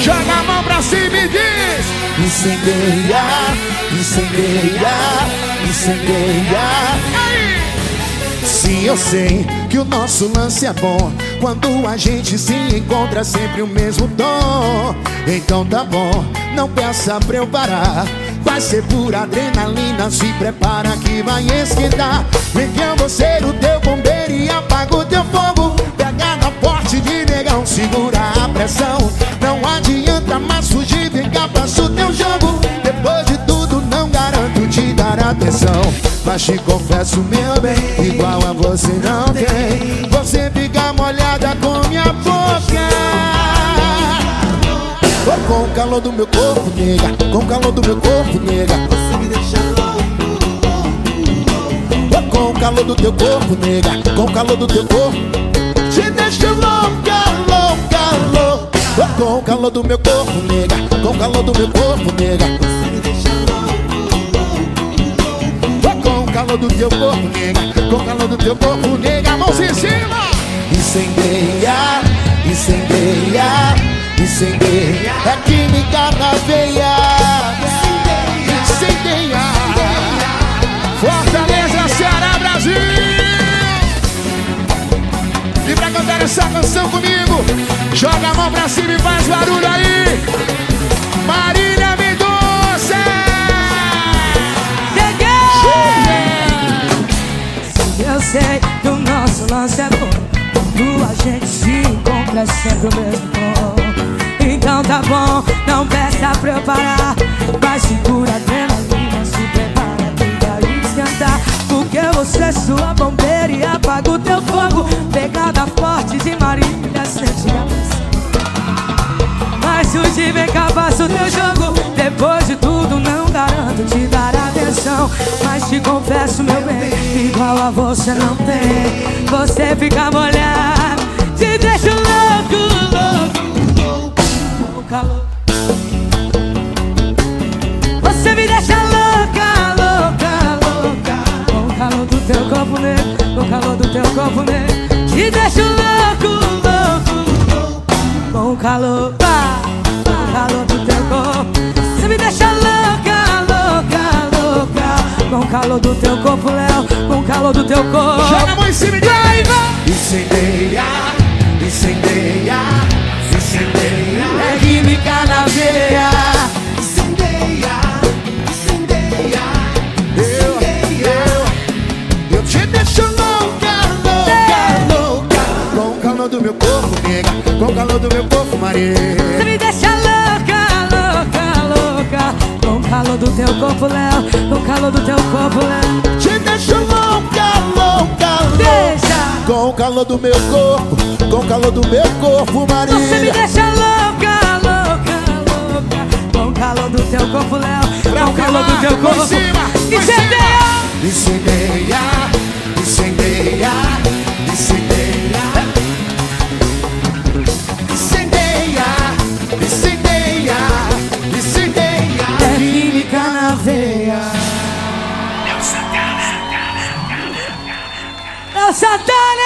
Joga a mão pra cima e diz: Incendeia, incendeia, incendeia. Sim, eu sei que o nosso lance é bom. Quando a gente se encontra, é sempre o mesmo tom. Então tá bom, não peça pra eu parar. Vai ser pura adrenalina, se prepara que vai esquentar. Vem que eu vou ser o teu Não adianta mais fugir, vem cá, passa o teu jogo. Depois de tudo, não garanto te dar atenção. Mas te confesso, meu bem, igual a você não tem. Você fica molhada com minha boca. Oh, com o calor do meu corpo, nega Com o calor do meu corpo, nega Você me deixa louco, louco, Com o calor do teu corpo, nega Com o calor do teu corpo Te deixa louca, calor do meu corpo, nega. Com o calor do meu corpo, nega. Com o calor do teu corpo, nega. Com o calor do teu corpo, nega. Mãos em cima. Incendeia, incendeia Incendeia, é química na veia essa canção comigo. Joga a mão pra cima e faz barulho aí. Marília Mendonça. Cheguei! Eu sei que o nosso lance é bom Quando a gente se encontra é sempre o mesmo. Tom então tá bom, não peça pra eu parar Mas surge, vem cá, faça o teu jogo Depois de tudo, não garanto te dar atenção Mas te confesso, meu bem, igual a você não tem Você fica molhado, te deixa louco, louco calor. Você me deixa louca, louca, louca. Com o calor do teu corpo negro, com o calor do teu corpo negro. Te deixo louco, louco, louco. Com o calor, com calor do teu corpo, Léo, com o calor do teu corpo. Joga a mão em cima de raiva. Incendeia, incendeia, incendeia. É química na veia. Incendeia, incendeia, Eu, eu, eu te deixo louca, louca, louca. Com o calor do meu corpo, nega. Com o calor do meu corpo, Maria. Do teu corpo, Léo Com o calor do teu corpo, Léo. Te deixo louca, louca, louca. Deixa Com o calor do meu corpo Com o calor do meu corpo, Maria. Você me deixa louca, louca, louca. Com o calor do teu corpo, Léo Com o calor do teu corpo. Incendeia Incendeia Santana!